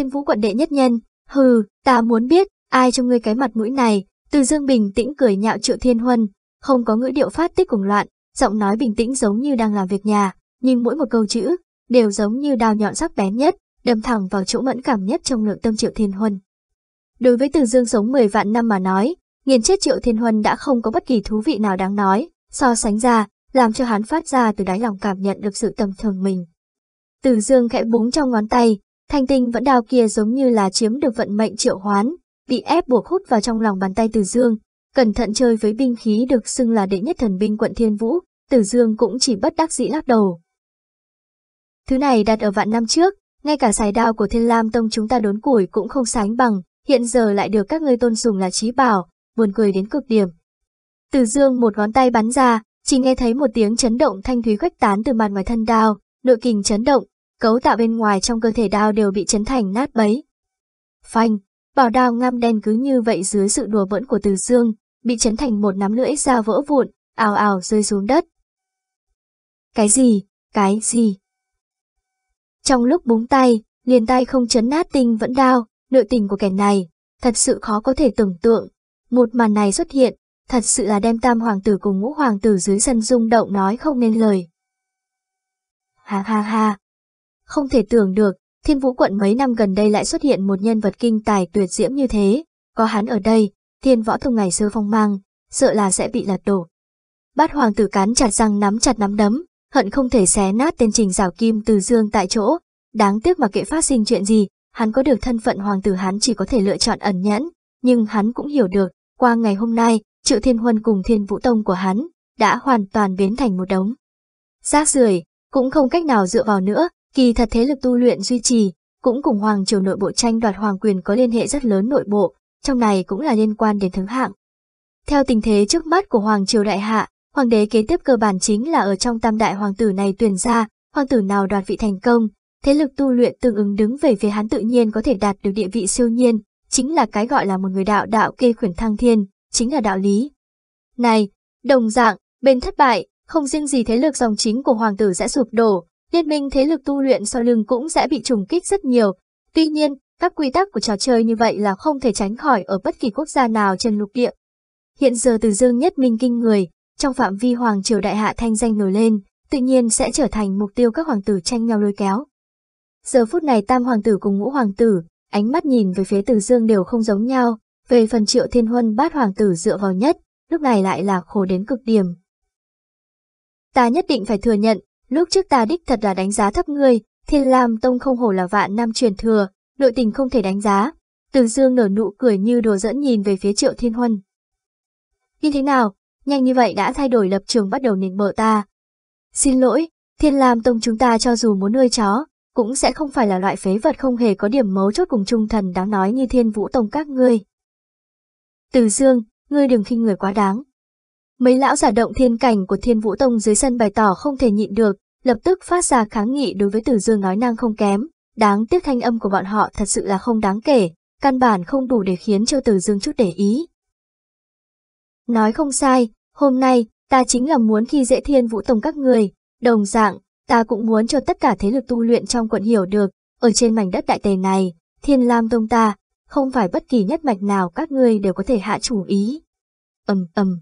thiên vũ quận đệ nhất nhân, hừ, ta muốn biết, ai cho ngươi cái mặt mũi này, từ dương bình tĩnh cười nhạo triệu thiên huân, không có ngữ điệu phát tích cùng loạn, giọng nói bình tĩnh giống như đang làm việc nhà, nhưng mỗi một câu chữ, đều giống như đào nhọn sắc bén nhất, đâm thẳng vào chỗ mẫn cảm nhất trong nội tâm triệu thiên huân. Đối với từ dương sống 10 vạn năm mà nói, nghiền chết triệu thiên huân đã không có bất kỳ thú vị nào đáng nói, so sánh ra, làm cho hắn phát ra từ đáy lòng cảm nhận được sự tầm thường mình. Từ dương khẽ búng trong ngón tay, thanh tinh vẫn đào kia giống như là chiếm được vận mệnh triệu hoán, bị ép buộc hút vào trong lòng bàn tay từ dương, cẩn thận chơi với binh khí được xưng là đệ nhất thần binh quận thiên vũ, từ dương cũng chỉ bất đắc dĩ lắc đầu. Thứ này đặt ở vạn năm trước, ngay cả xài đao của thiên lam tông chúng ta đốn củi cũng không sánh bằng, hiện giờ lại được các ngươi tôn sùng là trí bảo, buồn cười đến cực điểm. Từ dương một ngón tay bắn ra, chỉ nghe thấy một tiếng chấn động thanh thúy khuếch tán từ màn ngoài thân đao, nội kình chấn động, cấu tạo bên ngoài trong cơ thể đao đều bị chấn thành nát bấy. Phanh, bảo đao ngăm đen cứ như vậy dưới sự đùa bỡn của Từ Dương, bị chấn thành một nắm lưỡi dao vỡ vụn, ào ào rơi xuống đất. Cái gì, cái gì? Trong lúc búng tay, liền tay không chấn nát tinh vẫn đao, nội tình của kẻ này, thật sự khó có thể tưởng tượng. Một màn này xuất hiện, thật sự là đem tam hoàng tử cùng ngũ hoàng tử dưới sân rung động nói không nên lời. Ha ha ha. Không thể tưởng được, thiên vũ quận mấy năm gần đây lại xuất hiện một nhân vật kinh tài tuyệt diễm như thế, có hắn ở đây, thiên võ thông ngày xưa phong mang, sợ là sẽ bị lật đổ. Bát hoàng tử cắn chặt răng nắm chặt nắm đấm, hận không thể xé nát tên trình rào kim từ dương tại chỗ, đáng tiếc mà kệ phát sinh chuyện gì, hắn có được thân phận hoàng tử hắn chỉ có thể lựa chọn ẩn nhẫn, nhưng hắn cũng hiểu được, qua ngày hôm nay, triệu thiên huân cùng thiên vũ tông của hắn, đã hoàn toàn biến thành một đống. Rác rưởi cũng không cách nào dựa vào nữa, kỳ thật thế lực tu luyện duy trì, cũng cùng hoàng triều nội bộ tranh đoạt hoàng quyền có liên hệ rất lớn nội bộ, trong này cũng là liên quan đến thứ hạng. Theo tình thế trước mắt của hoàng triều đại hạ, hoàng đế kế tiếp cơ bản chính là ở trong tam đại hoàng tử này tuyển ra, hoàng tử nào đoạt vị thành công, thế lực tu luyện tương ứng đứng về phía hắn tự nhiên có thể đạt được địa vị siêu nhiên, chính là cái gọi là một người đạo đạo kê khuyển thăng thiên, chính là đạo lý. Này, đồng dạng, bên thất bại, không riêng gì thế lực dòng chính của hoàng tử sẽ sụp đổ, liên minh thế lực tu luyện sau lưng cũng sẽ bị trùng kích rất nhiều. Tuy nhiên, các quy tắc của trò chơi như vậy là không thể tránh khỏi ở bất kỳ quốc gia nào trên lục địa. Hiện giờ từ dương nhất minh kinh người, trong phạm vi hoàng triều đại hạ thanh danh nổi lên, tự nhiên sẽ trở thành mục tiêu các hoàng tử tranh nhau lôi kéo. Giờ phút này tam hoàng tử cùng ngũ hoàng tử, ánh mắt nhìn về phía từ dương đều không giống nhau, về phần triệu thiên huân bát hoàng tử dựa vào nhất, lúc này lại là khổ đến cực điểm. Ta nhất định phải thừa nhận, lúc trước ta đích thật là đánh giá thấp ngươi, thiên lam tông không hổ là vạn năm truyền thừa, nội tình không thể đánh giá. Từ dương nở nụ cười như đồ dẫn nhìn về phía triệu thiên huân. Như thế nào, nhanh như vậy đã thay đổi lập trường bắt đầu nịnh bợ ta. Xin lỗi, thiên lam tông chúng ta cho dù muốn nuôi chó, cũng sẽ không phải là loại phế vật không hề có điểm mấu chốt cùng trung thần đáng nói như thiên vũ tông các ngươi. Từ dương, ngươi đừng khinh người quá đáng. Mấy lão giả động thiên cảnh của thiên vũ tông dưới sân bày tỏ không thể nhịn được, lập tức phát ra kháng nghị đối với tử dương nói năng không kém, đáng tiếc thanh âm của bọn họ thật sự là không đáng kể, căn bản không đủ để khiến cho tử dương chút để ý. Nói không sai, hôm nay, ta chính là muốn khi dễ thiên vũ tông các người, đồng dạng, ta cũng muốn cho tất cả thế lực tu luyện trong quận hiểu được, ở trên mảnh đất đại tề này, thiên lam tông ta, không phải bất kỳ nhất mạch nào các ngươi đều có thể hạ chủ ý. ầm ầm.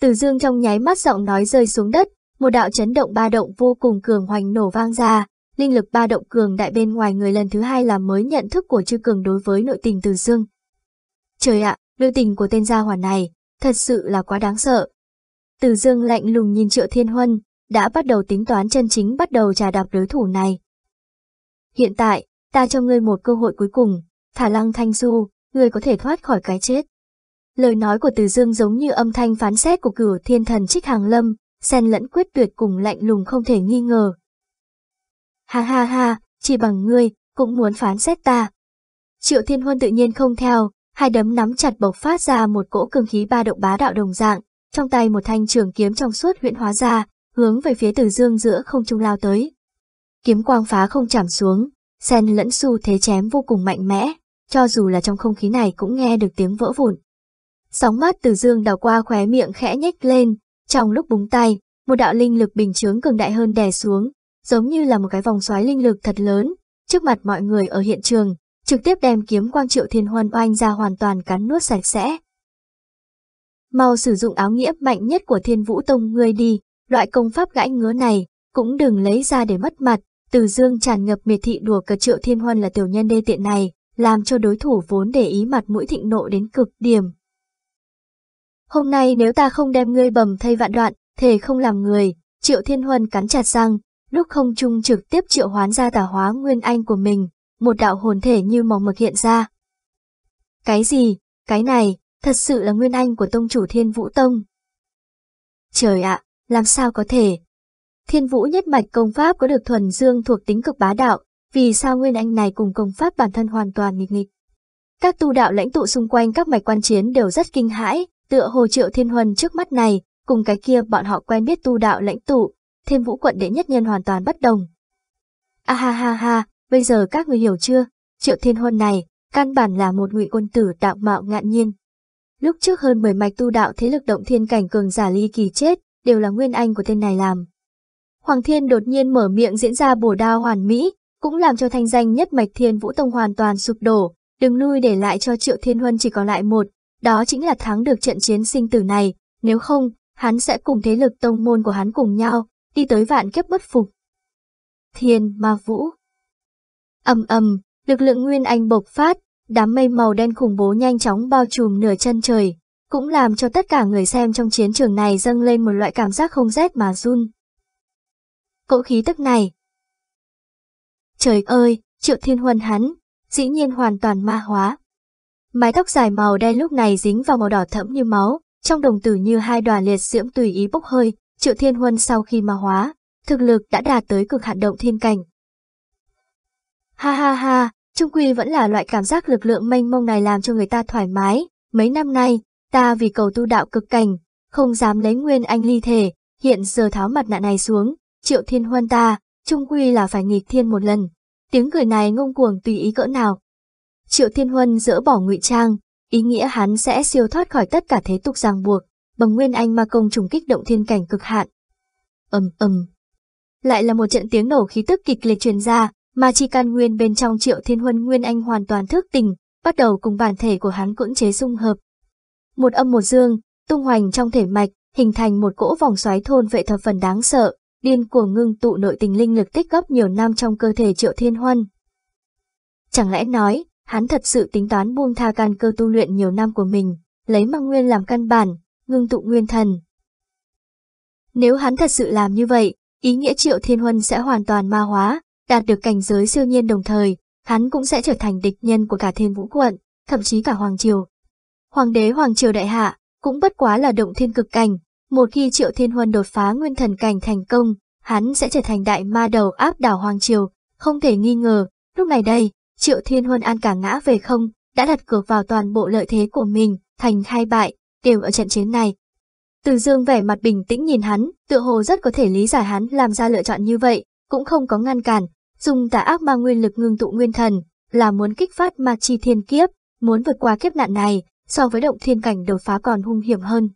Từ dương trong nháy mắt giọng nói rơi xuống đất, một đạo chấn động ba động vô cùng cường hoành nổ vang ra, linh lực ba động cường đại bên ngoài người lần thứ hai là mới nhận thức của chư cường đối với nội tình từ dương. Trời ạ, nội tình của tên gia hỏa này, thật sự là quá đáng sợ. Từ dương lạnh lùng nhìn triệu thiên huân, đã bắt đầu tính toán chân chính bắt đầu trà đạp đối thủ này. Hiện tại, ta cho ngươi một cơ hội cuối cùng, thả lăng thanh du, ngươi có thể thoát khỏi cái chết. Lời nói của Từ Dương giống như âm thanh phán xét của cửu thiên thần trích hàng lâm, xen lẫn quyết tuyệt cùng lạnh lùng không thể nghi ngờ. Ha ha ha, chỉ bằng ngươi, cũng muốn phán xét ta. Triệu Thiên Huân tự nhiên không theo, hai đấm nắm chặt bộc phát ra một cỗ cường khí ba động bá đạo đồng dạng, trong tay một thanh trường kiếm trong suốt huyện hóa ra, hướng về phía Từ Dương giữa không trung lao tới. Kiếm quang phá không chạm xuống, xen lẫn xu thế chém vô cùng mạnh mẽ, cho dù là trong không khí này cũng nghe được tiếng vỡ vụn. Sóng mắt Từ Dương đào qua khóe miệng khẽ nhếch lên, trong lúc búng tay, một đạo linh lực bình chướng cường đại hơn đè xuống, giống như là một cái vòng xoáy linh lực thật lớn, trước mặt mọi người ở hiện trường, trực tiếp đem kiếm quang triệu thiên huân oanh ra hoàn toàn cắn nuốt sạch sẽ. Mau sử dụng áo nghĩa mạnh nhất của thiên vũ tông ngươi đi, loại công pháp gãi ngứa này, cũng đừng lấy ra để mất mặt, từ dương tràn ngập miệt thị đùa cờ triệu thiên huân là tiểu nhân đê tiện này, làm cho đối thủ vốn để ý mặt mũi thịnh nộ đến cực điểm. Hôm nay nếu ta không đem ngươi bầm thay vạn đoạn, thề không làm người, triệu thiên huân cắn chặt răng, lúc không trung trực tiếp triệu hoán ra tả hóa nguyên anh của mình, một đạo hồn thể như mỏng mực hiện ra. Cái gì, cái này, thật sự là nguyên anh của tông chủ thiên vũ tông. Trời ạ, làm sao có thể? Thiên vũ nhất mạch công pháp có được thuần dương thuộc tính cực bá đạo, vì sao nguyên anh này cùng công pháp bản thân hoàn toàn nghịch nghịch. Các tu đạo lãnh tụ xung quanh các mạch quan chiến đều rất kinh hãi, tựa hồ triệu thiên huân trước mắt này, cùng cái kia bọn họ quen biết tu đạo lãnh tụ, thêm vũ quận đệ nhất nhân hoàn toàn bất đồng. A ha ha ha, bây giờ các người hiểu chưa, triệu thiên huân này, căn bản là một ngụy quân tử đạo mạo ngạn nhiên. Lúc trước hơn 10 mạch tu đạo thế lực động thiên cảnh cường giả ly kỳ chết, đều là nguyên anh của tên này làm. Hoàng Thiên đột nhiên mở miệng diễn ra bổ đao hoàn mỹ, cũng làm cho thanh danh nhất mạch thiên vũ tông hoàn toàn sụp đổ, đừng lui để lại cho triệu thiên huân chỉ còn lại một, đó chính là thắng được trận chiến sinh tử này, nếu không, hắn sẽ cùng thế lực tông môn của hắn cùng nhau, đi tới vạn kiếp bất phục. Thiên ma vũ ầm ầm, lực lượng nguyên anh bộc phát, đám mây màu đen khủng bố nhanh chóng bao trùm nửa chân trời, cũng làm cho tất cả người xem trong chiến trường này dâng lên một loại cảm giác không rét mà run. Cỗ khí tức này. Trời ơi, triệu thiên huân hắn, dĩ nhiên hoàn toàn ma hóa. Mái tóc dài màu đen lúc này dính vào màu đỏ thẫm như máu, trong đồng tử như hai đoàn liệt diễm tùy ý bốc hơi, triệu thiên huân sau khi ma hóa, thực lực đã đạt tới cực hạn động thiên cảnh. Ha ha ha, trung quy vẫn là loại cảm giác lực lượng mênh mông này làm cho người ta thoải mái, mấy năm nay, ta vì cầu tu đạo cực cảnh, không dám lấy nguyên anh ly thể, hiện giờ tháo mặt nạ này xuống, triệu thiên huân ta, trung quy là phải nghịch thiên một lần. Tiếng cười này ngông cuồng tùy ý cỡ nào. Triệu thiên huân dỡ bỏ ngụy trang, ý nghĩa hắn sẽ siêu thoát khỏi tất cả thế tục ràng buộc, bằng nguyên anh ma công trùng kích động thiên cảnh cực hạn. ầm ầm, lại là một trận tiếng nổ khí tức kịch liệt truyền ra, mà chi can nguyên bên trong triệu thiên huân nguyên anh hoàn toàn thức tỉnh, bắt đầu cùng bản thể của hắn cưỡng chế dung hợp. Một âm một dương, tung hoành trong thể mạch, hình thành một cỗ vòng xoáy thôn vệ thập phần đáng sợ, điên cuồng ngưng tụ nội tình linh lực tích góp nhiều năm trong cơ thể triệu thiên huân. Chẳng lẽ nói, hắn thật sự tính toán buông tha căn cơ tu luyện nhiều năm của mình, lấy mang nguyên làm căn bản, ngưng tụ nguyên thần. Nếu hắn thật sự làm như vậy, ý nghĩa triệu thiên huân sẽ hoàn toàn ma hóa, đạt được cảnh giới siêu nhiên đồng thời, hắn cũng sẽ trở thành địch nhân của cả thiên vũ quận, thậm chí cả Hoàng Triều. Hoàng đế Hoàng Triều Đại Hạ cũng bất quá là động thiên cực cảnh, một khi Triệu Thiên Huân đột phá nguyên thần cảnh thành công, hắn sẽ trở thành đại ma đầu áp đảo Hoàng Triều, không thể nghi ngờ, lúc này đây, Triệu Thiên Huân an cả ngã về không, đã đặt cược vào toàn bộ lợi thế của mình, thành hai bại, đều ở trận chiến này. Từ dương vẻ mặt bình tĩnh nhìn hắn, tựa hồ rất có thể lý giải hắn làm ra lựa chọn như vậy, cũng không có ngăn cản, dùng tà ác ma nguyên lực ngưng tụ nguyên thần, là muốn kích phát ma chi thiên kiếp, muốn vượt qua kiếp nạn này, so với động thiên cảnh đột phá còn hung hiểm hơn.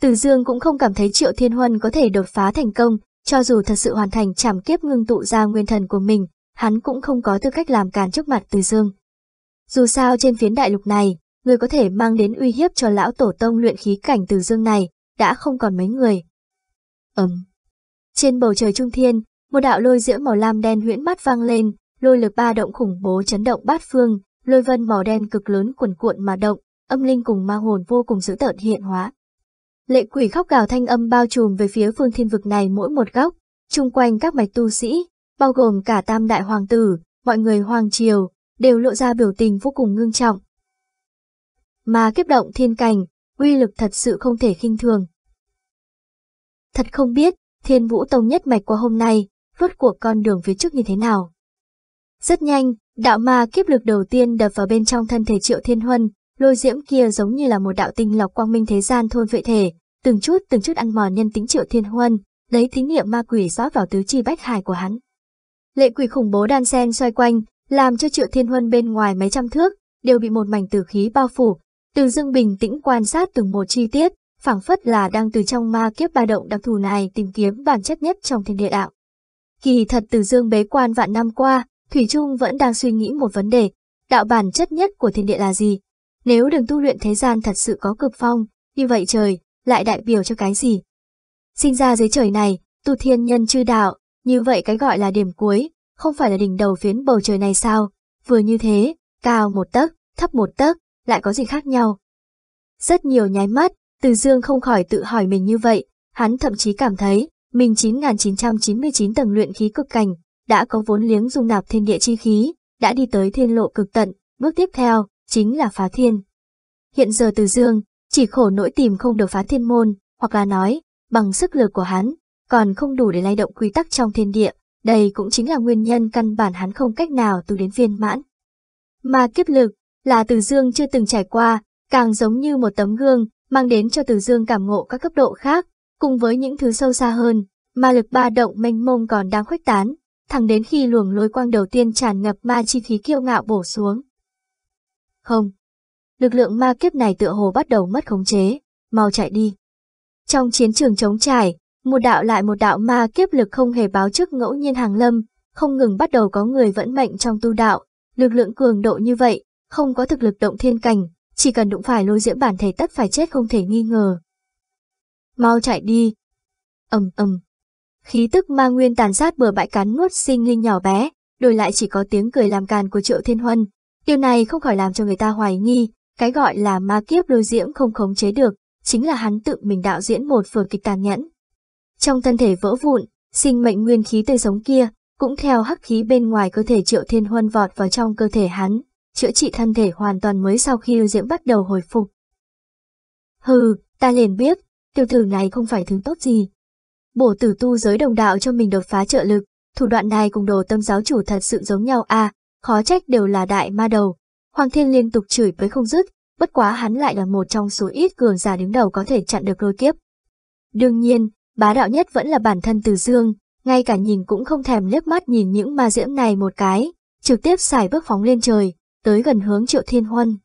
Từ Dương cũng không cảm thấy Triệu Thiên Huân có thể đột phá thành công, cho dù thật sự hoàn thành trảm kiếp ngưng tụ ra nguyên thần của mình, hắn cũng không có tư cách làm càn trước mặt Từ Dương. Dù sao trên phiến đại lục này, người có thể mang đến uy hiếp cho lão tổ tông luyện khí cảnh Từ Dương này, đã không còn mấy người. Ấm. Trên bầu trời trung thiên, một đạo lôi diễm màu lam đen huyễn mắt vang lên, lôi lực ba động khủng bố chấn động bát phương, lôi vân màu đen cực lớn cuồn cuộn mà động, âm linh cùng ma hồn vô cùng dữ tợn hiện hóa. Lệ quỷ khóc gào thanh âm bao trùm về phía phương thiên vực này mỗi một góc, chung quanh các mạch tu sĩ, bao gồm cả tam đại hoàng tử, mọi người hoàng triều, đều lộ ra biểu tình vô cùng ngưng trọng. Mà kiếp động thiên cảnh, uy lực thật sự không thể khinh thường. Thật không biết, thiên vũ tông nhất mạch qua hôm nay, rốt cuộc con đường phía trước như thế nào. Rất nhanh, đạo ma kiếp lực đầu tiên đập vào bên trong thân thể triệu thiên huân, lôi diễm kia giống như là một đạo tinh lọc quang minh thế gian thôn vệ thể, từng chút từng chút ăn mòn nhân tính triệu thiên huân, lấy thí niệm ma quỷ rót vào tứ chi bách hải của hắn. Lệ quỷ khủng bố đan sen xoay quanh, làm cho triệu thiên huân bên ngoài mấy trăm thước, đều bị một mảnh tử khí bao phủ. Từ dương bình tĩnh quan sát từng một chi tiết, phảng phất là đang từ trong ma kiếp ba động đặc thù này tìm kiếm bản chất nhất trong thiên địa đạo. Kỳ thật từ dương bế quan vạn năm qua, Thủy Trung vẫn đang suy nghĩ một vấn đề. đạo bản chất nhất của thiên địa là gì? Nếu đường tu luyện thế gian thật sự có cực phong, như vậy trời, lại đại biểu cho cái gì? Sinh ra dưới trời này, tu thiên nhân chư đạo, như vậy cái gọi là điểm cuối, không phải là đỉnh đầu phiến bầu trời này sao? Vừa như thế, cao một tấc, thấp một tấc, lại có gì khác nhau? Rất nhiều nháy mắt, Từ Dương không khỏi tự hỏi mình như vậy, hắn thậm chí cảm thấy, mình 9.999 tầng luyện khí cực cảnh, đã có vốn liếng dung nạp thiên địa chi khí, đã đi tới thiên lộ cực tận, bước tiếp theo, chính là phá thiên. Hiện giờ Từ Dương, chỉ khổ nỗi tìm không được phá thiên môn, hoặc là nói, bằng sức lực của hắn, còn không đủ để lay động quy tắc trong thiên địa, đây cũng chính là nguyên nhân căn bản hắn không cách nào tu đến viên mãn. Mà kiếp lực, là Từ Dương chưa từng trải qua, càng giống như một tấm gương, mang đến cho Từ Dương cảm ngộ các cấp độ khác, cùng với những thứ sâu xa hơn, ma lực ba động mênh mông còn đang khuếch tán, thẳng đến khi luồng lối quang đầu tiên tràn ngập ma chi khí kiêu ngạo bổ xuống. Không. Lực lượng ma kiếp này tựa hồ bắt đầu mất khống chế, mau chạy đi. Trong chiến trường chống trải, một đạo lại một đạo ma kiếp lực không hề báo trước ngẫu nhiên hàng lâm, không ngừng bắt đầu có người vẫn mệnh trong tu đạo, lực lượng cường độ như vậy, không có thực lực động thiên cảnh, chỉ cần đụng phải lôi diễm bản thể tất phải chết không thể nghi ngờ. Mau chạy đi. ầm ầm. Khí tức ma nguyên tàn sát bừa bãi cắn nuốt sinh linh nhỏ bé, đổi lại chỉ có tiếng cười làm càn của Triệu Thiên Huân. Điều này không khỏi làm cho người ta hoài nghi, cái gọi là ma kiếp lôi diễm không khống chế được, chính là hắn tự mình đạo diễn một vở kịch tàn nhẫn. Trong thân thể vỡ vụn, sinh mệnh nguyên khí tươi sống kia, cũng theo hắc khí bên ngoài cơ thể Triệu Thiên Huân vọt vào trong cơ thể hắn, chữa trị thân thể hoàn toàn mới sau khi diễm bắt đầu hồi phục. Hừ, ta liền biết, tiểu tử này không phải thứ tốt gì. Bổ tử tu giới đồng đạo cho mình đột phá trợ lực, thủ đoạn này cùng đồ tâm giáo chủ thật sự giống nhau à, khó trách đều là đại ma đầu. Hoàng Thiên liên tục chửi với không dứt, bất quá hắn lại là một trong số ít cường giả đứng đầu có thể chặn được lôi kiếp. Đương nhiên, bá đạo nhất vẫn là bản thân Từ Dương, ngay cả nhìn cũng không thèm liếc mắt nhìn những ma diễm này một cái, trực tiếp xài bước phóng lên trời, tới gần hướng Triệu Thiên Huân.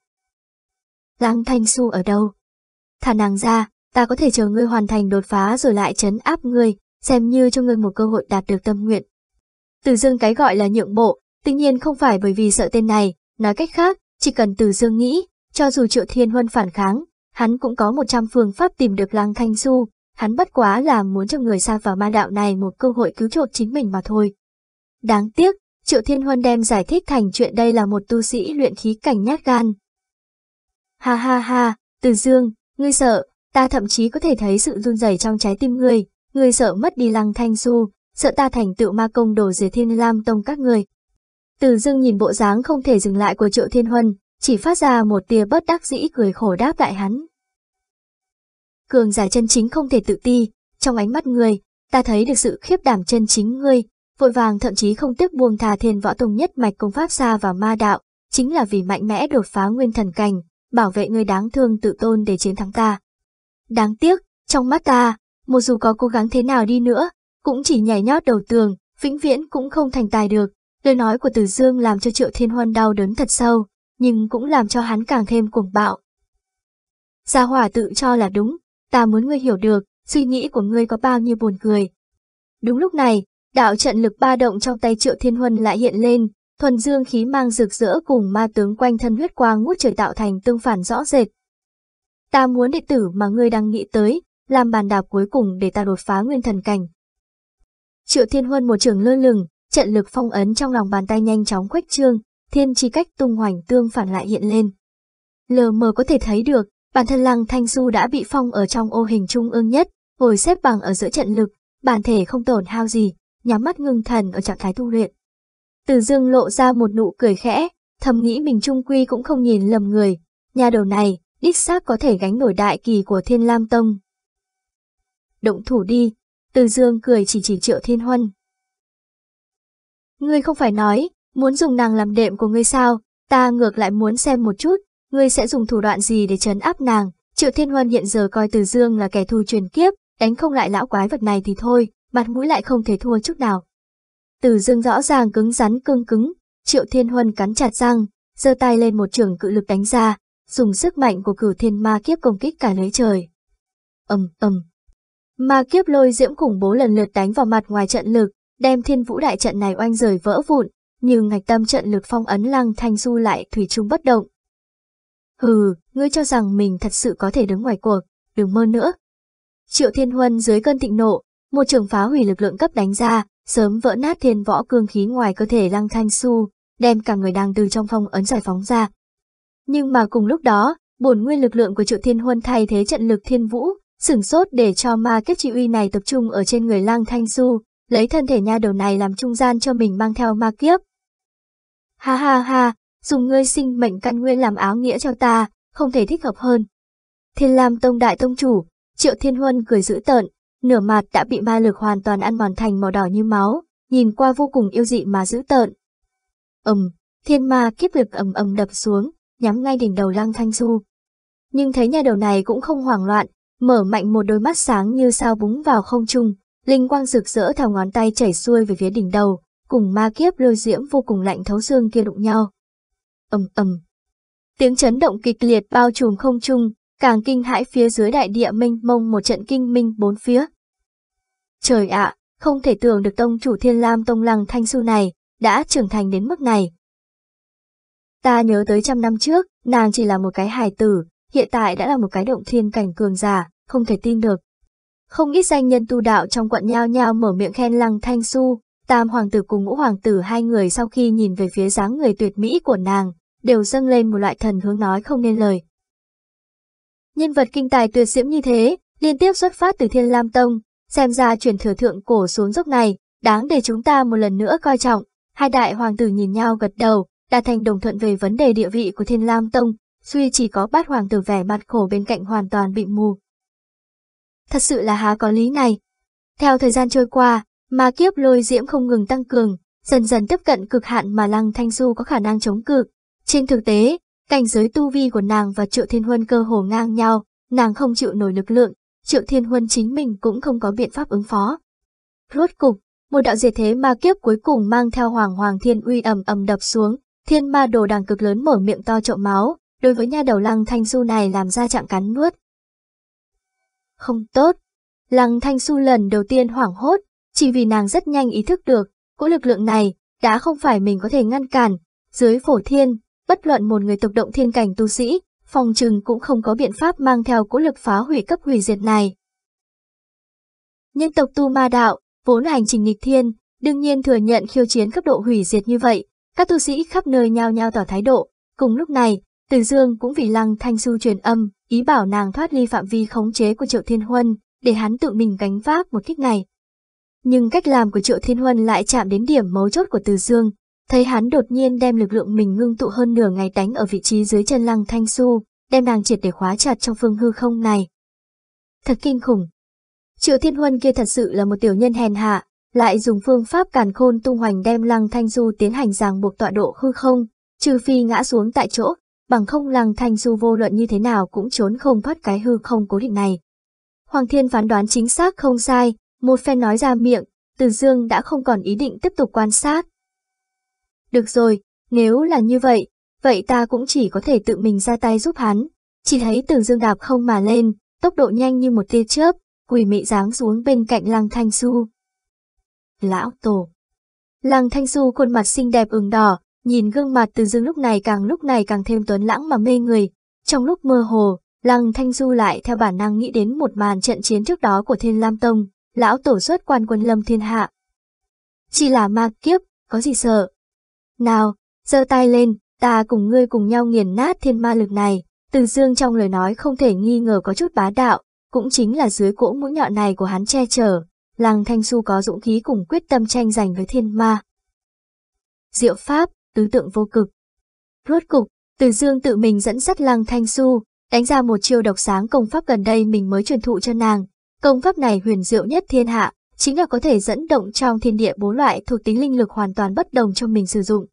Lăng Thanh Su ở đâu? Thả nàng ra, ta có thể chờ ngươi hoàn thành đột phá rồi lại chấn áp ngươi, xem như cho ngươi một cơ hội đạt được tâm nguyện. Từ dương cái gọi là nhượng bộ, tự nhiên không phải bởi vì sợ tên này, nói cách khác, chỉ cần từ dương nghĩ, cho dù Triệu Thiên Huân phản kháng, hắn cũng có 100 phương pháp tìm được Lăng Thanh Su, hắn bất quá là muốn cho người xa vào ma đạo này một cơ hội cứu chuộc chính mình mà thôi. Đáng tiếc, Triệu Thiên Huân đem giải thích thành chuyện đây là một tu sĩ luyện khí cảnh nhát gan. Ha ha ha, Từ Dương, ngươi sợ, ta thậm chí có thể thấy sự run rẩy trong trái tim ngươi, ngươi sợ mất đi lăng thanh su, sợ ta thành tựu ma công đổ dưới thiên lam tông các ngươi. Từ Dương nhìn bộ dáng không thể dừng lại của Triệu Thiên Huân, chỉ phát ra một tia bất đắc dĩ cười khổ đáp lại hắn. Cường giả chân chính không thể tự ti, trong ánh mắt ngươi, ta thấy được sự khiếp đảm chân chính ngươi, vội vàng thậm chí không tiếc buông thà thiên võ tông nhất mạch công pháp xa vào ma đạo, chính là vì mạnh mẽ đột phá nguyên thần cảnh, bảo vệ người đáng thương tự tôn để chiến thắng ta. Đáng tiếc, trong mắt ta, một dù có cố gắng thế nào đi nữa, cũng chỉ nhảy nhót đầu tường, vĩnh viễn cũng không thành tài được. Lời nói của Từ Dương làm cho Triệu Thiên Huân đau đớn thật sâu, nhưng cũng làm cho hắn càng thêm cuồng bạo. Gia hỏa tự cho là đúng, ta muốn ngươi hiểu được, suy nghĩ của ngươi có bao nhiêu buồn cười. Đúng lúc này, Đạo trận lực ba động trong tay Triệu Thiên Huân lại hiện lên, thuần dương khí mang rực rỡ cùng ma tướng quanh thân huyết quang ngút trời tạo thành tương phản rõ rệt. Ta muốn đệ tử mà ngươi đang nghĩ tới, làm bàn đạp cuối cùng để ta đột phá nguyên thần cảnh. Triệu Thiên Huân một trường lơ lửng, trận lực phong ấn trong lòng bàn tay nhanh chóng khuếch trương, thiên chi cách tung hoành tương phản lại hiện lên. Lờ mờ có thể thấy được, bản thân lăng thanh du đã bị phong ở trong ô hình trung ương nhất, ngồi xếp bằng ở giữa trận lực, bản thể không tổn hao gì, nhắm mắt ngưng thần ở trạng thái tu luyện. Từ dương lộ ra một nụ cười khẽ, thầm nghĩ mình trung quy cũng không nhìn lầm người, nhà đầu này, đích xác có thể gánh nổi đại kỳ của Thiên Lam Tông. Động thủ đi, từ dương cười chỉ chỉ triệu thiên huân. Ngươi không phải nói, muốn dùng nàng làm đệm của ngươi sao, ta ngược lại muốn xem một chút, ngươi sẽ dùng thủ đoạn gì để trấn áp nàng. Triệu Thiên Huân hiện giờ coi Từ Dương là kẻ thù truyền kiếp, đánh không lại lão quái vật này thì thôi, mặt mũi lại không thể thua chút nào. Từ dương rõ ràng cứng rắn cương cứng, triệu thiên huân cắn chặt răng, giơ tay lên một trường cự lực đánh ra, dùng sức mạnh của cửu thiên ma kiếp công kích cả lưới trời. ầm ầm, ma kiếp lôi diễm khủng bố lần lượt đánh vào mặt ngoài trận lực, đem thiên vũ đại trận này oanh rời vỡ vụn, nhưng ngạch tâm trận lực phong ấn Lăng Thanh Du lại thủy chung bất động. Hừ, ngươi cho rằng mình thật sự có thể đứng ngoài cuộc, đừng mơ nữa. Triệu Thiên Huân dưới cơn thịnh nộ, một trường phá hủy lực lượng cấp đánh ra, sớm vỡ nát thiên võ cương khí ngoài cơ thể Lăng Thanh Xu, đem cả người đang từ trong phong ấn giải phóng ra. Nhưng mà cùng lúc đó, bổn nguyên lực lượng của Triệu Thiên Huân thay thế trận lực thiên vũ, sửng sốt để cho ma kiếp trị uy này tập trung ở trên người Lăng Thanh Xu, lấy thân thể nha đầu này làm trung gian cho mình mang theo ma kiếp. Ha ha ha, dùng ngươi sinh mệnh căn nguyên làm áo nghĩa cho ta, không thể thích hợp hơn. Thiên Lam Tông Đại Tông Chủ, Triệu Thiên Huân cười dữ tợn, nửa mặt đã bị ma lực hoàn toàn ăn mòn thành màu đỏ như máu, nhìn qua vô cùng yêu dị mà dữ tợn. Ầm, thiên ma kiếp lực ầm ầm đập xuống, nhắm ngay đỉnh đầu Lăng Thanh Du. Nhưng thấy nhà đầu này cũng không hoảng loạn, mở mạnh một đôi mắt sáng như sao búng vào không trung, linh quang rực rỡ theo ngón tay chảy xuôi về phía đỉnh đầu, cùng ma kiếp lôi diễm vô cùng lạnh thấu xương kia đụng nhau ầm ầm, tiếng chấn động kịch liệt bao trùm không trung, càng kinh hãi phía dưới đại địa minh mông một trận kinh minh bốn phía. Trời ạ, không thể tưởng được tông chủ thiên lam tông lăng thanh su này, đã trưởng thành đến mức này. Ta nhớ tới trăm năm trước, nàng chỉ là một cái hài tử, hiện tại đã là một cái động thiên cảnh cường giả, không thể tin được. Không ít danh nhân tu đạo trong quận nhao nhao mở miệng khen lăng thanh su, tam hoàng tử cùng ngũ hoàng tử hai người sau khi nhìn về phía dáng người tuyệt mỹ của nàng, đều dâng lên một loại thần hướng nói không nên lời. Nhân vật kinh tài tuyệt diễm như thế, liên tiếp xuất phát từ Thiên Lam Tông, xem ra chuyển thừa thượng cổ xuống dốc này, đáng để chúng ta một lần nữa coi trọng. Hai đại hoàng tử nhìn nhau gật đầu, đạt thành đồng thuận về vấn đề địa vị của Thiên Lam Tông, duy chỉ có bát hoàng tử vẻ mặt khổ bên cạnh hoàn toàn bị mù. Thật sự là há có lý này. Theo thời gian trôi qua, ma kiếp lôi diễm không ngừng tăng cường, dần dần tiếp cận cực hạn mà Lăng Thanh Du có khả năng chống cự. Trên thực tế, cảnh giới tu vi của nàng và Triệu Thiên Huân cơ hồ ngang nhau, nàng không chịu nổi lực lượng, Triệu Thiên Huân chính mình cũng không có biện pháp ứng phó. Rốt cục, một đạo diệt thế ma kiếp cuối cùng mang theo hoàng hoàng thiên uy ầm ầm đập xuống, thiên ma đồ đằng cực lớn mở miệng to trộm máu, đối với nha đầu lăng thanh su này làm ra trạng cắn nuốt. Không tốt. Lăng thanh su lần đầu tiên hoảng hốt, chỉ vì nàng rất nhanh ý thức được, cỗ lực lượng này, đã không phải mình có thể ngăn cản. Dưới phổ thiên, bất luận một người tộc động thiên cảnh tu sĩ, phòng trừng cũng không có biện pháp mang theo cỗ lực phá hủy cấp hủy diệt này. Nhân tộc tu ma đạo, vốn hành trình nghịch thiên, đương nhiên thừa nhận khiêu chiến cấp độ hủy diệt như vậy, các tu sĩ khắp nơi nhao nhao tỏ thái độ. Cùng lúc này, Từ Dương cũng vì Lăng Thanh Su truyền âm, ý bảo nàng thoát ly phạm vi khống chế của Triệu Thiên Huân, để hắn tự mình gánh vác một kích này. Nhưng cách làm của Triệu Thiên Huân lại chạm đến điểm mấu chốt của Từ Dương, thấy hắn đột nhiên đem lực lượng mình ngưng tụ hơn nửa ngày đánh ở vị trí dưới chân Lăng Thanh Su, đem nàng triệt để khóa chặt trong phương hư không này. Thật kinh khủng. Triệu Thiên Huân kia thật sự là một tiểu nhân hèn hạ, lại dùng phương pháp càn khôn tung hoành đem Lăng Thanh Du tiến hành ràng buộc tọa độ hư không, trừ phi ngã xuống tại chỗ, bằng không Lăng Thanh Du vô luận như thế nào cũng trốn không thoát cái hư không cố định này. Hoàng Thiên phán đoán chính xác không sai, một phen nói ra miệng, Từ Dương đã không còn ý định tiếp tục quan sát. Được rồi, nếu là như vậy, vậy ta cũng chỉ có thể tự mình ra tay giúp hắn. Chỉ thấy Từ Dương đạp không mà lên, tốc độ nhanh như một tia chớp, quỷ mị giáng xuống bên cạnh Lăng Thanh Du. Lão Tổ Lăng Thanh Du khuôn mặt xinh đẹp ửng đỏ, nhìn gương mặt Từ Dương lúc này càng lúc này càng thêm tuấn lãng mà mê người. Trong lúc mơ hồ, Lăng Thanh Du lại theo bản năng nghĩ đến một màn trận chiến trước đó của Thiên Lam Tông, lão tổ xuất quan quân lâm thiên hạ. Chỉ là ma kiếp, có gì sợ. Nào, giơ tay lên, ta cùng ngươi cùng nhau nghiền nát thiên ma lực này. Từ dương trong lời nói không thể nghi ngờ có chút bá đạo, cũng chính là dưới cỗ mũi nhọn này của hắn che chở. Làng Thanh su có dũng khí cùng quyết tâm tranh giành với thiên ma. Diệu Pháp, tứ tượng vô cực. Rốt cục, Từ Dương tự mình dẫn dắt Lăng Thanh su đánh ra một chiêu độc sáng công pháp gần đây mình mới truyền thụ cho nàng. Công pháp này huyền diệu nhất thiên hạ, chính là có thể dẫn động trong thiên địa bốn loại thuộc tính linh lực hoàn toàn bất đồng cho mình sử dụng.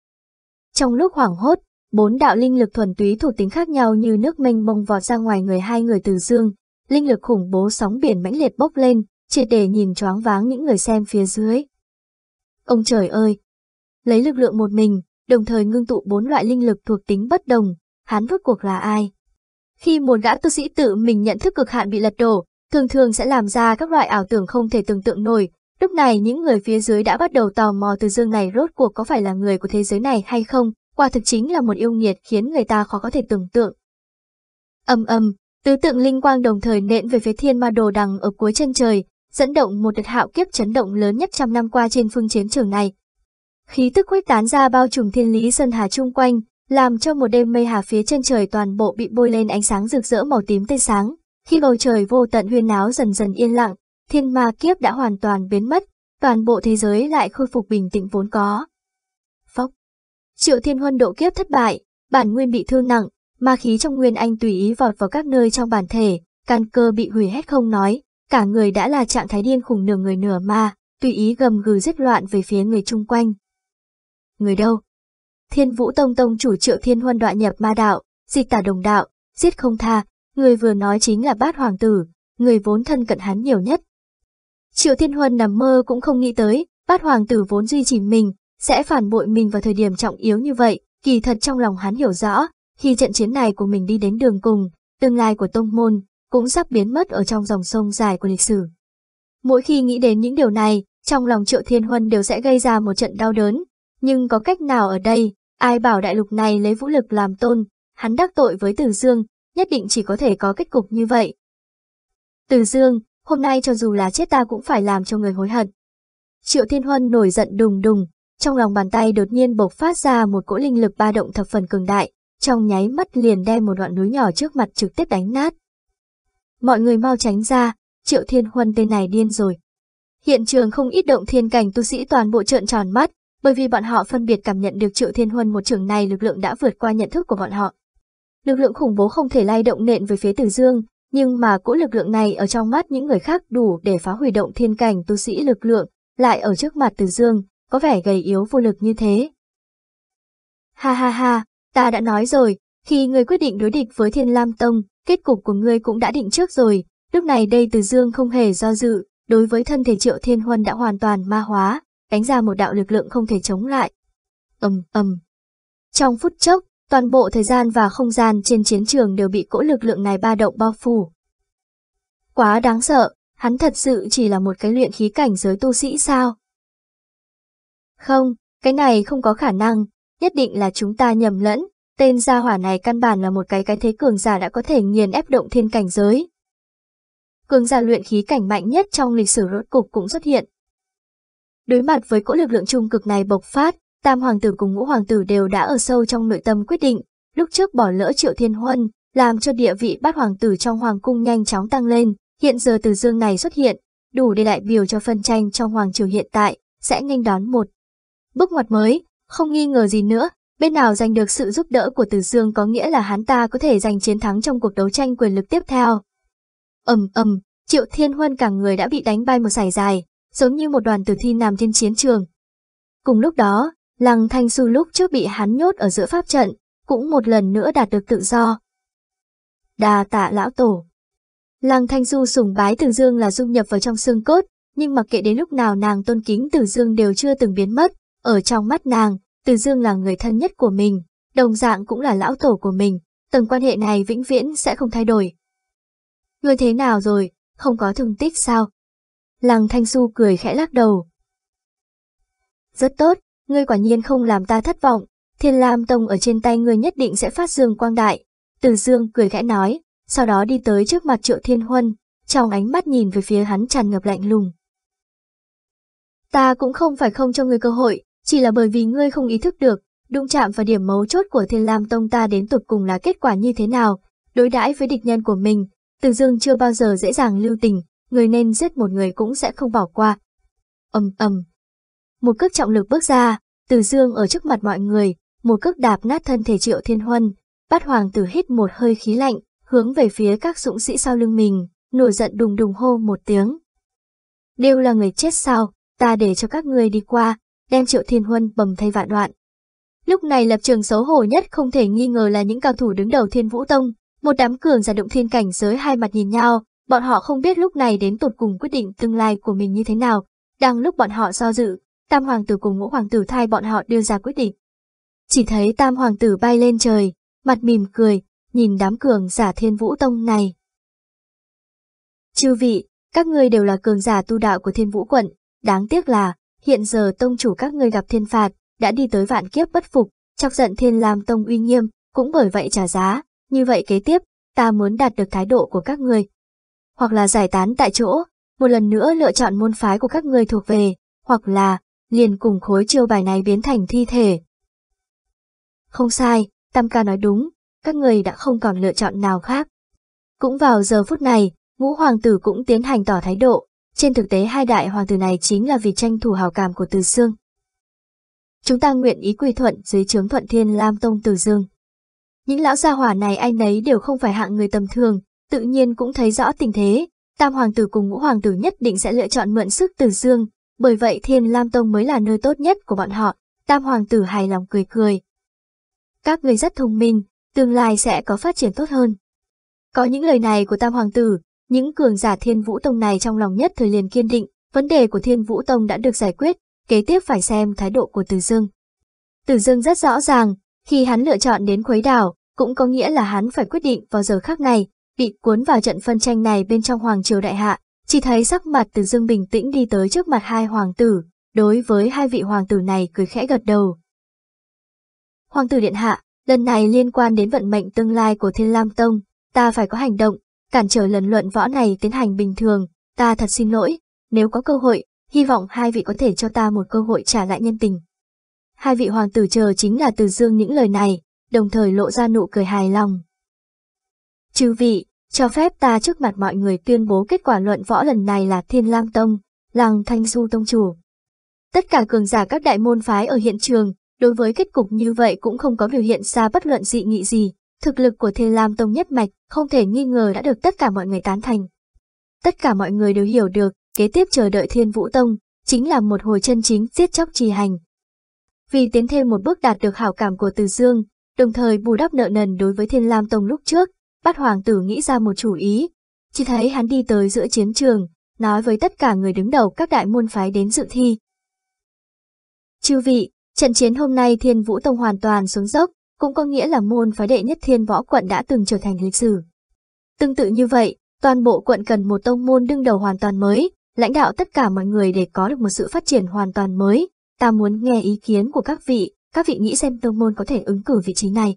Trong lúc hoảng hốt, bốn đạo linh lực thuần túy thuộc tính khác nhau như nước mênh mông vọt ra ngoài người hai người từ dương, linh lực khủng bố sóng biển mãnh liệt bốc lên, triệt để nhìn choáng váng những người xem phía dưới. Ông trời ơi! Lấy lực lượng một mình, đồng thời ngưng tụ bốn loại linh lực thuộc tính bất đồng, hắn rốt cuộc là ai? Khi một gã tu sĩ tự mình nhận thức cực hạn bị lật đổ, thường thường sẽ làm ra các loại ảo tưởng không thể tưởng tượng nổi, Lúc này những người phía dưới đã bắt đầu tò mò từ dương này rốt cuộc có phải là người của thế giới này hay không, quả thực chính là một yêu nghiệt khiến người ta khó có thể tưởng tượng. Âm âm, tứ tượng linh quang đồng thời nện về phía thiên ma đồ đằng ở cuối chân trời, dẫn động một đợt hạo kiếp chấn động lớn nhất trăm năm qua trên phương chiến trường này. Khí tức khuếch tán ra bao trùm thiên lý sơn hà chung quanh, làm cho một đêm mây hà phía chân trời toàn bộ bị bôi lên ánh sáng rực rỡ màu tím tươi sáng. Khi bầu trời vô tận huyên náo dần dần yên lặng, thiên ma kiếp đã hoàn toàn biến mất, toàn bộ thế giới lại khôi phục bình tĩnh vốn có. Phốc. Triệu Thiên Huân độ kiếp thất bại, bản nguyên bị thương nặng, ma khí trong nguyên anh tùy ý vọt vào các nơi trong bản thể, căn cơ bị hủy hết không nói, cả người đã là trạng thái điên khủng nửa người nửa ma, tùy ý gầm gừ giết loạn về phía người chung quanh. Người đâu? Thiên Vũ Tông Tông chủ Triệu Thiên Huân đoạn nhập ma đạo, dịch tả đồng đạo, giết không tha, người vừa nói chính là bát hoàng tử, người vốn thân cận hắn nhiều nhất. Triệu Thiên Huân nằm mơ cũng không nghĩ tới, bát hoàng tử vốn duy trì mình, sẽ phản bội mình vào thời điểm trọng yếu như vậy, kỳ thật trong lòng hắn hiểu rõ, khi trận chiến này của mình đi đến đường cùng, tương lai của tông môn cũng sắp biến mất ở trong dòng sông dài của lịch sử. Mỗi khi nghĩ đến những điều này, trong lòng Triệu Thiên Huân đều sẽ gây ra một trận đau đớn, nhưng có cách nào ở đây, ai bảo đại lục này lấy vũ lực làm tôn, hắn đắc tội với Từ Dương, nhất định chỉ có thể có kết cục như vậy. Từ Dương, hôm nay cho dù là chết ta cũng phải làm cho người hối hận. Triệu Thiên Huân nổi giận đùng đùng, trong lòng bàn tay đột nhiên bộc phát ra một cỗ linh lực ba động thập phần cường đại, trong nháy mắt liền đem một đoạn núi nhỏ trước mặt trực tiếp đánh nát. Mọi người mau tránh ra, Triệu Thiên Huân tên này điên rồi. Hiện trường không ít động thiên cảnh tu sĩ toàn bộ trợn tròn mắt, bởi vì bọn họ phân biệt cảm nhận được Triệu Thiên Huân một trường này lực lượng đã vượt qua nhận thức của bọn họ. Lực lượng khủng bố không thể lay động nện về phía Tử Dương, nhưng mà cỗ lực lượng này ở trong mắt những người khác đủ để phá hủy động thiên cảnh tu sĩ lực lượng, lại ở trước mặt Từ Dương, có vẻ gầy yếu vô lực như thế. Ha ha ha, ta đã nói rồi, khi ngươi quyết định đối địch với Thiên Lam Tông, kết cục của ngươi cũng đã định trước rồi, lúc này đây Từ Dương không hề do dự, đối với thân thể Triệu Thiên Huân đã hoàn toàn ma hóa, đánh ra một đạo lực lượng không thể chống lại. Ầm ầm. Trong phút chốc, toàn bộ thời gian và không gian trên chiến trường đều bị cỗ lực lượng này ba động bao phủ. Quá đáng sợ, hắn thật sự chỉ là một cái luyện khí cảnh giới tu sĩ sao? Không, cái này không có khả năng, nhất định là chúng ta nhầm lẫn, tên gia hỏa này căn bản là một cái cái thế cường giả đã có thể nghiền ép động thiên cảnh giới. Cường giả luyện khí cảnh mạnh nhất trong lịch sử rốt cục cũng xuất hiện. Đối mặt với cỗ lực lượng trung cực này bộc phát, Tam Hoàng tử cùng Ngũ Hoàng tử đều đã ở sâu trong nội tâm quyết định, lúc trước bỏ lỡ Triệu Thiên Huân, làm cho địa vị bát hoàng tử trong hoàng cung nhanh chóng tăng lên, hiện giờ từ dương này xuất hiện, đủ để đại biểu cho phân tranh trong hoàng triều hiện tại, sẽ nghênh đón một bước ngoặt mới, không nghi ngờ gì nữa, bên nào giành được sự giúp đỡ của Từ Dương có nghĩa là hắn ta có thể giành chiến thắng trong cuộc đấu tranh quyền lực tiếp theo. ầm ầm, Triệu Thiên Huân cả người đã bị đánh bay một sải dài, giống như một đoàn tử thi nằm trên chiến trường. Cùng lúc đó, Lăng Thanh Du lúc trước bị hắn nhốt ở giữa pháp trận, cũng một lần nữa đạt được tự do. Đà tạ lão tổ. Lăng Thanh Du sùng bái Từ Dương là dung nhập vào trong xương cốt, nhưng mặc kệ đến lúc nào nàng tôn kính Từ Dương đều chưa từng biến mất, ở trong mắt nàng, Từ Dương là người thân nhất của mình, đồng dạng cũng là lão tổ của mình, tầng quan hệ này vĩnh viễn sẽ không thay đổi. Ngươi thế nào rồi, không có thương tích sao? Lăng Thanh Du cười khẽ lắc đầu. Rất tốt, ngươi quả nhiên không làm ta thất vọng, Thiên Lam Tông ở trên tay ngươi nhất định sẽ phát dương quang đại. Từ Dương cười khẽ nói, sau đó đi tới trước mặt Triệu Thiên Huân, trong ánh mắt nhìn về phía hắn tràn ngập lạnh lùng. Ta cũng không phải không cho ngươi cơ hội, chỉ là bởi vì ngươi không ý thức được, đụng chạm vào điểm mấu chốt của Thiên Lam Tông ta đến tục cùng là kết quả như thế nào, đối đãi với địch nhân của mình, Từ Dương chưa bao giờ dễ dàng lưu tình, người nên giết một người cũng sẽ không bỏ qua. Ầm ầm. Một cước trọng lực bước ra, Từ Dương ở trước mặt mọi người, một cước đạp nát thân thể Triệu Thiên Huân, bắt hoàng tử hít một hơi khí lạnh, hướng về phía các dũng sĩ sau lưng mình, nổi giận đùng đùng hô một tiếng. Đều là người chết sao, ta để cho các ngươi đi qua, đem Triệu Thiên Huân bầm thay vạn đoạn. Lúc này lập trường xấu hổ nhất không thể nghi ngờ là những cao thủ đứng đầu Thiên Vũ Tông, một đám cường giả động thiên cảnh giới hai mặt nhìn nhau, bọn họ không biết lúc này đến tột cùng quyết định tương lai của mình như thế nào. Đang lúc bọn họ do dự, Tam Hoàng tử cùng Ngũ Hoàng tử thay bọn họ đưa ra quyết định. Chỉ thấy Tam Hoàng tử bay lên trời, mặt mỉm cười, nhìn đám cường giả Thiên Vũ Tông này. Chư vị, các ngươi đều là cường giả tu đạo của Thiên Vũ quận, đáng tiếc là, hiện giờ tông chủ các ngươi gặp thiên phạt, đã đi tới vạn kiếp bất phục, chọc giận thiên lam tông uy nghiêm, cũng bởi vậy trả giá, như vậy kế tiếp, ta muốn đạt được thái độ của các ngươi. Hoặc là giải tán tại chỗ, một lần nữa lựa chọn môn phái của các ngươi thuộc về, hoặc là, liền cùng khối chiêu bài này biến thành thi thể. Không sai, Tam ca nói đúng, các người đã không còn lựa chọn nào khác. Cũng vào giờ phút này, ngũ hoàng tử cũng tiến hành tỏ thái độ, trên thực tế hai đại hoàng tử này chính là vì tranh thủ hào cảm của Từ Dương. Chúng ta nguyện ý quy thuận dưới trướng thuận thiên Lam Tông Từ Dương. Những lão gia hỏa này ai nấy đều không phải hạng người tầm thường, tự nhiên cũng thấy rõ tình thế, tam hoàng tử cùng ngũ hoàng tử nhất định sẽ lựa chọn mượn sức Từ Dương, bởi vậy thiên Lam Tông mới là nơi tốt nhất của bọn họ, tam hoàng tử hài lòng cười cười. Các người rất thông minh, tương lai sẽ có phát triển tốt hơn. Có những lời này của tam hoàng tử, những cường giả thiên vũ tông này trong lòng nhất thời liền kiên định, vấn đề của thiên vũ tông đã được giải quyết, kế tiếp phải xem thái độ của Từ Dương. Từ Dương rất rõ ràng, khi hắn lựa chọn đến khuấy đảo, cũng có nghĩa là hắn phải quyết định vào giờ khác này, bị cuốn vào trận phân tranh này bên trong Hoàng Triều Đại Hạ, chỉ thấy sắc mặt Từ Dương bình tĩnh đi tới trước mặt hai hoàng tử, đối với hai vị hoàng tử này cười khẽ gật đầu. Hoàng tử Điện Hạ, lần này liên quan đến vận mệnh tương lai của Thiên Lam Tông, ta phải có hành động, cản trở lần luận võ này tiến hành bình thường, ta thật xin lỗi, nếu có cơ hội, hy vọng hai vị có thể cho ta một cơ hội trả lại nhân tình. Hai vị hoàng tử chờ chính là từ dương những lời này, đồng thời lộ ra nụ cười hài lòng. Chư vị, cho phép ta trước mặt mọi người tuyên bố kết quả luận võ lần này là Thiên Lam Tông, làng Thanh Du Tông Chủ. Tất cả cường giả các đại môn phái ở hiện trường, đối với kết cục như vậy cũng không có biểu hiện ra bất luận dị nghị gì, thực lực của Thiên Lam Tông nhất mạch không thể nghi ngờ đã được tất cả mọi người tán thành. Tất cả mọi người đều hiểu được, kế tiếp chờ đợi Thiên Vũ Tông, chính là một hồi chân chính giết chóc trì hành. Vì tiến thêm một bước đạt được hảo cảm của Từ Dương, đồng thời bù đắp nợ nần đối với Thiên Lam Tông lúc trước, bát hoàng tử nghĩ ra một chủ ý. Chỉ thấy hắn đi tới giữa chiến trường, nói với tất cả người đứng đầu các đại môn phái đến dự thi. Chư vị, trận chiến hôm nay Thiên Vũ Tông hoàn toàn xuống dốc, cũng có nghĩa là môn phái đệ nhất thiên võ quận đã từng trở thành lịch sử. Tương tự như vậy, toàn bộ quận cần một tông môn đương đầu hoàn toàn mới, lãnh đạo tất cả mọi người để có được một sự phát triển hoàn toàn mới. Ta muốn nghe ý kiến của các vị, các vị nghĩ xem tông môn có thể ứng cử vị trí này.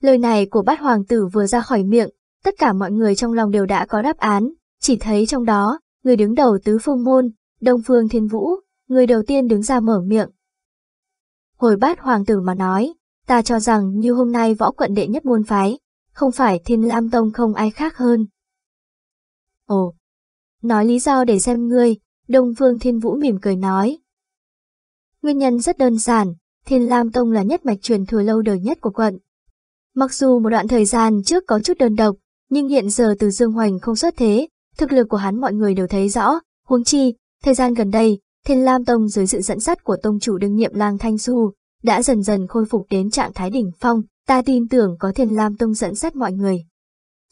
Lời này của bát hoàng tử vừa ra khỏi miệng, tất cả mọi người trong lòng đều đã có đáp án, chỉ thấy trong đó, người đứng đầu tứ phương môn, Đông Phương Thiên Vũ, người đầu tiên đứng ra mở miệng. Hồi bát hoàng tử mà nói, ta cho rằng như hôm nay võ quận đệ nhất môn phái, không phải thiên lam tông không ai khác hơn. Ồ, nói lý do để xem ngươi, Đông phương Thiên Vũ mỉm cười nói. Nguyên nhân rất đơn giản, Thiên Lam Tông là nhất mạch truyền thừa lâu đời nhất của quận. Mặc dù một đoạn thời gian trước có chút đơn độc, nhưng hiện giờ từ Dương Hoành không xuất thế, thực lực của hắn mọi người đều thấy rõ, huống chi, thời gian gần đây, Thiên Lam Tông dưới sự dẫn dắt của tông chủ đương nhiệm Lang Thanh Du, đã dần dần khôi phục đến trạng thái đỉnh phong, ta tin tưởng có Thiên Lam Tông dẫn dắt mọi người.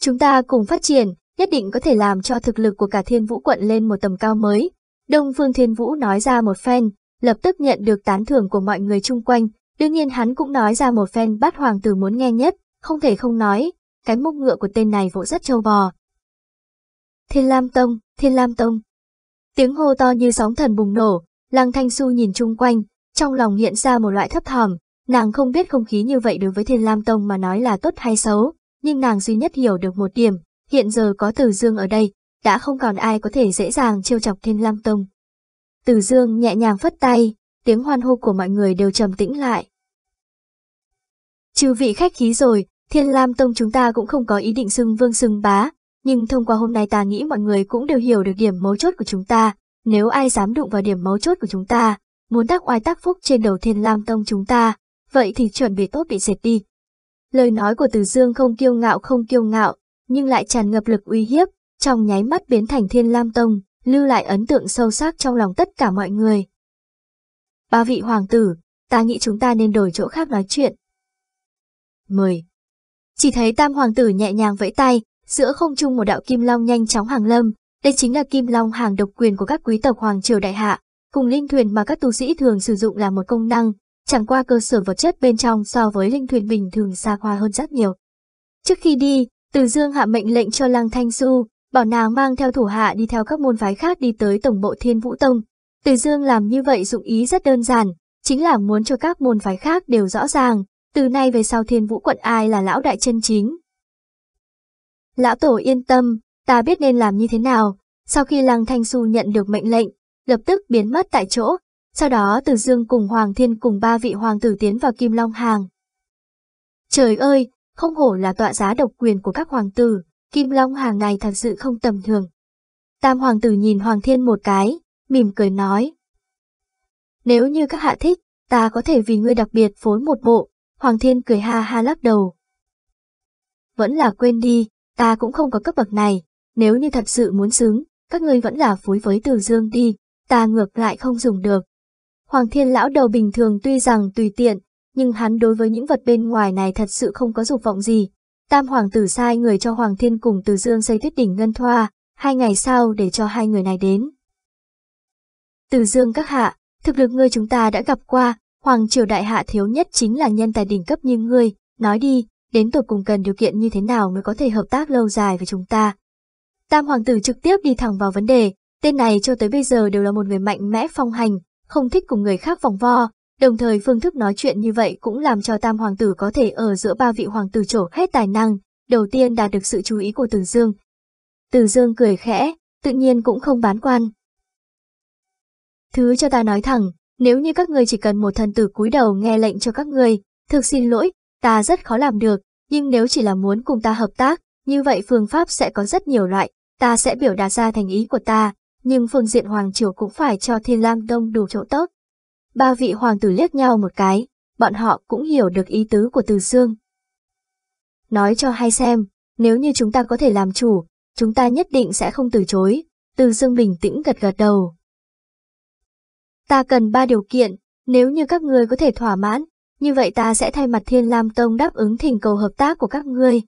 Chúng ta cùng phát triển, nhất định có thể làm cho thực lực của cả Thiên Vũ quận lên một tầm cao mới. Đông Phương Thiên Vũ nói ra một phen, lập tức nhận được tán thưởng của mọi người chung quanh, đương nhiên hắn cũng nói ra một phen bát hoàng tử muốn nghe nhất, không thể không nói, cái mốc ngựa của tên này vỗ rất trâu bò. Thiên Lam Tông, Thiên Lam Tông. Tiếng hô to như sóng thần bùng nổ, Lăng Thanh Xu nhìn chung quanh, trong lòng hiện ra một loại thấp thỏm, nàng không biết không khí như vậy đối với Thiên Lam Tông mà nói là tốt hay xấu, nhưng nàng duy nhất hiểu được một điểm, hiện giờ có Từ Dương ở đây, đã không còn ai có thể dễ dàng trêu chọc Thiên Lam Tông. Từ Dương nhẹ nhàng phất tay, tiếng hoan hô của mọi người đều trầm tĩnh lại. Trừ vị khách khí rồi, Thiên Lam Tông chúng ta cũng không có ý định xưng vương xưng bá, nhưng thông qua hôm nay ta nghĩ mọi người cũng đều hiểu được điểm mấu chốt của chúng ta, nếu ai dám đụng vào điểm mấu chốt của chúng ta, muốn tác oai tác phúc trên đầu Thiên Lam Tông chúng ta, vậy thì chuẩn bị tốt bị dệt đi. Lời nói của Từ Dương không kiêu ngạo không kiêu ngạo, nhưng lại tràn ngập lực uy hiếp, trong nháy mắt biến thành Thiên Lam Tông, lưu lại ấn tượng sâu sắc trong lòng tất cả mọi người. Ba vị hoàng tử, ta nghĩ chúng ta nên đổi chỗ khác nói chuyện. 10. Chỉ thấy tam hoàng tử nhẹ nhàng vẫy tay, giữa không trung một đạo kim long nhanh chóng hàng lâm, đây chính là kim long hàng độc quyền của các quý tộc hoàng triều đại hạ, cùng linh thuyền mà các tu sĩ thường sử dụng là một công năng, chẳng qua cơ sở vật chất bên trong so với linh thuyền bình thường xa hoa hơn rất nhiều. Trước khi đi, Từ Dương hạ mệnh lệnh cho Lăng Thanh Du, bảo nàng mang theo thủ hạ đi theo các môn phái khác đi tới tổng bộ Thiên Vũ Tông. Từ Dương làm như vậy dụng ý rất đơn giản, chính là muốn cho các môn phái khác đều rõ ràng, từ nay về sau thiên vũ quận ai là lão đại chân chính. Lão Tổ yên tâm, ta biết nên làm như thế nào, sau khi Lăng Thanh Xu nhận được mệnh lệnh, lập tức biến mất tại chỗ, sau đó Từ Dương cùng Hoàng Thiên cùng ba vị hoàng tử tiến vào Kim Long Hàng. Trời ơi, không hổ là tọa giá độc quyền của các hoàng tử, Kim Long Hàng này thật sự không tầm thường. Tam hoàng tử nhìn Hoàng Thiên một cái, mỉm cười nói. Nếu như các hạ thích, ta có thể vì ngươi đặc biệt phối một bộ, Hoàng Thiên cười ha ha lắc đầu. Vẫn là quên đi, ta cũng không có cấp bậc này, nếu như thật sự muốn xứng, các ngươi vẫn là phối với Từ Dương đi, ta ngược lại không dùng được. Hoàng Thiên lão đầu bình thường tuy rằng tùy tiện, nhưng hắn đối với những vật bên ngoài này thật sự không có dục vọng gì. Tam hoàng tử sai người cho Hoàng Thiên cùng Từ Dương xây tuyết đỉnh ngân thoa, hai ngày sau để cho hai người này đến. Từ Dương các hạ, thực lực ngươi chúng ta đã gặp qua, Hoàng triều đại hạ thiếu nhất chính là nhân tài đỉnh cấp như ngươi, nói đi, đến tột cùng cần điều kiện như thế nào mới có thể hợp tác lâu dài với chúng ta. Tam hoàng tử trực tiếp đi thẳng vào vấn đề, tên này cho tới bây giờ đều là một người mạnh mẽ phong hành, không thích cùng người khác vòng vo, đồng thời phương thức nói chuyện như vậy cũng làm cho tam hoàng tử có thể ở giữa ba vị hoàng tử trổ hết tài năng, đầu tiên đạt được sự chú ý của Từ Dương. Từ Dương cười khẽ, tự nhiên cũng không bán quan. Thứ cho ta nói thẳng, nếu như các người chỉ cần một thần tử cúi đầu nghe lệnh cho các người, thực xin lỗi, ta rất khó làm được, nhưng nếu chỉ là muốn cùng ta hợp tác, như vậy phương pháp sẽ có rất nhiều loại, ta sẽ biểu đạt ra thành ý của ta, nhưng phương diện Hoàng Triều cũng phải cho Thiên Lam Đông đủ chỗ tốt. Ba vị hoàng tử liếc nhau một cái, bọn họ cũng hiểu được ý tứ của Từ Dương. Nói cho hay xem, nếu như chúng ta có thể làm chủ, chúng ta nhất định sẽ không từ chối, Từ Dương bình tĩnh gật gật đầu. Ta cần ba điều kiện, nếu như các ngươi có thể thỏa mãn, như vậy ta sẽ thay mặt Thiên Lam Tông đáp ứng thỉnh cầu hợp tác của các ngươi.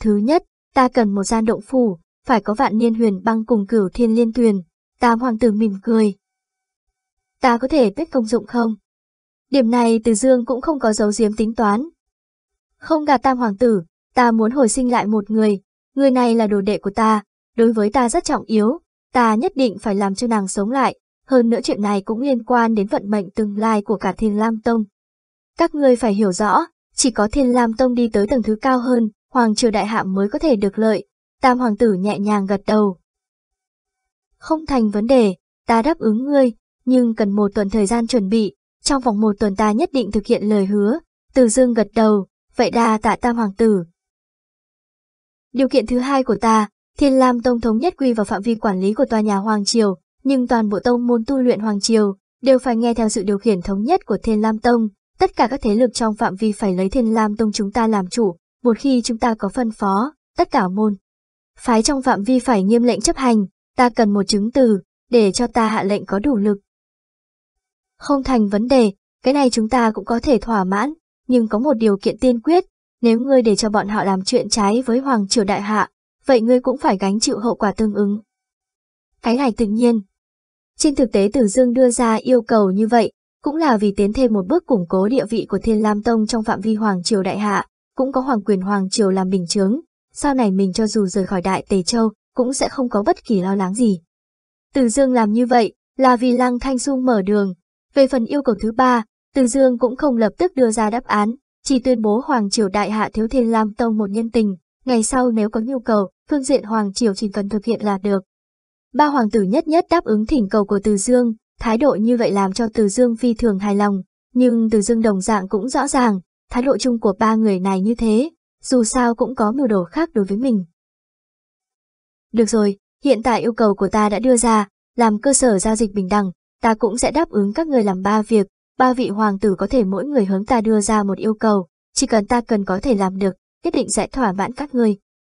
Thứ nhất, ta cần một gian động phủ, phải có vạn niên huyền băng cùng cửu thiên liên tuyền. Tam hoàng tử mỉm cười. Ta có thể biết công dụng không? Điểm này từ dương cũng không có dấu diếm tính toán. Không gạt tam hoàng tử, ta muốn hồi sinh lại một người. Người này là đồ đệ của ta, đối với ta rất trọng yếu. Ta nhất định phải làm cho nàng sống lại. Hơn nữa chuyện này cũng liên quan đến vận mệnh tương lai của cả Thiên Lam Tông. Các ngươi phải hiểu rõ, chỉ có Thiên Lam Tông đi tới tầng thứ cao hơn, Hoàng triều đại hạ mới có thể được lợi. Tam hoàng tử nhẹ nhàng gật đầu. Không thành vấn đề, ta đáp ứng ngươi, nhưng cần một tuần thời gian chuẩn bị, trong vòng một tuần ta nhất định thực hiện lời hứa. Từ dương gật đầu, vậy đa tạ tam hoàng tử. Điều kiện thứ hai của ta, Thiên Lam Tông thống nhất quy vào phạm vi quản lý của tòa nhà Hoàng Triều, nhưng toàn bộ tông môn tu luyện Hoàng Triều đều phải nghe theo sự điều khiển thống nhất của Thiên Lam Tông, tất cả các thế lực trong phạm vi phải lấy Thiên Lam Tông chúng ta làm chủ, một khi chúng ta có phân phó, tất cả môn. Phái trong phạm vi phải nghiêm lệnh chấp hành, ta cần một chứng từ, để cho ta hạ lệnh có đủ lực. Không thành vấn đề, cái này chúng ta cũng có thể thỏa mãn, nhưng có một điều kiện tiên quyết, nếu ngươi để cho bọn họ làm chuyện trái với Hoàng triều đại hạ, vậy ngươi cũng phải gánh chịu hậu quả tương ứng. Cái này tự nhiên. Trên thực tế Tử Dương đưa ra yêu cầu như vậy, cũng là vì tiến thêm một bước củng cố địa vị của Thiên Lam Tông trong phạm vi Hoàng triều đại hạ, cũng có Hoàng quyền Hoàng triều làm bình chướng, sau này mình cho dù rời khỏi Đại Tề Châu, cũng sẽ không có bất kỳ lo lắng gì. Từ Dương làm như vậy, là vì Lăng Thanh Dung mở đường. Về phần yêu cầu thứ ba, Từ Dương cũng không lập tức đưa ra đáp án, chỉ tuyên bố Hoàng Triều Đại Hạ Thiếu Thiên Lam Tông một nhân tình, ngày sau nếu có nhu cầu, phương diện Hoàng Triều chỉ cần thực hiện là được. Ba hoàng tử nhất nhất đáp ứng thỉnh cầu của Từ Dương, thái độ như vậy làm cho Từ Dương phi thường hài lòng, nhưng Từ Dương đồng dạng cũng rõ ràng, thái độ chung của ba người này như thế, dù sao cũng có mưu đồ khác đối với mình. Được rồi, hiện tại yêu cầu của ta đã đưa ra, làm cơ sở giao dịch bình đẳng, ta cũng sẽ đáp ứng các người làm ba việc, ba vị hoàng tử có thể mỗi người hướng ta đưa ra một yêu cầu, chỉ cần ta cần có thể làm được, nhất định sẽ thỏa mãn các người.